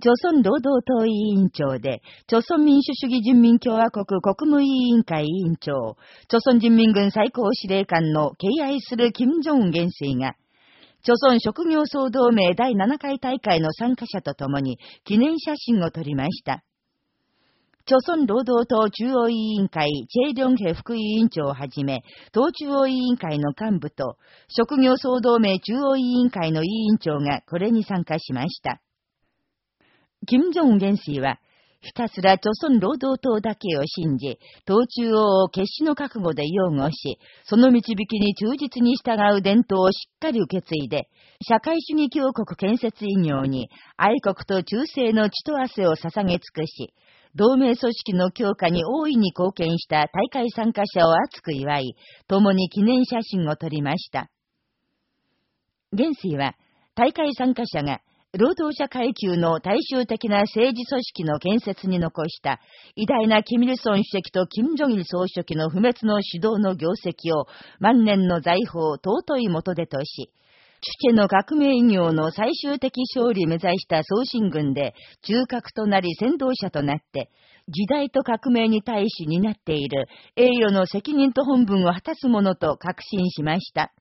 朝鮮労働党委員長で、朝鮮民主主義人民共和国国務委員会委員長、朝鮮人民軍最高司令官の敬愛する金正恩元帥が、朝鮮職業総同盟第7回大会の参加者と共に記念写真を撮りました。朝鮮労働党中央委員会、チェイ・リョンヘ副委員長をはじめ、党中央委員会の幹部と、職業総同盟中央委員会の委員長がこれに参加しました。金正恩元帥は、ひたすら朝鮮労働党だけを信じ、党中央を決死の覚悟で擁護し、その導きに忠実に従う伝統をしっかり受け継いで、社会主義強国建設医業に愛国と忠誠の血と汗を捧げ尽くし、同盟組織の強化に大いに貢献した大会参加者を熱く祝い、共に記念写真を撮りました。元帥は、大会参加者が、労働者階級の大衆的な政治組織の建設に残した偉大なキミルソン主席と金正日総書記の不滅の指導の業績を万年の財宝尊い元手とし、チュチェの革命医業の最終的勝利目指した送信軍で中核となり先導者となって、時代と革命に対し担っている栄誉の責任と本分を果たすものと確信しました。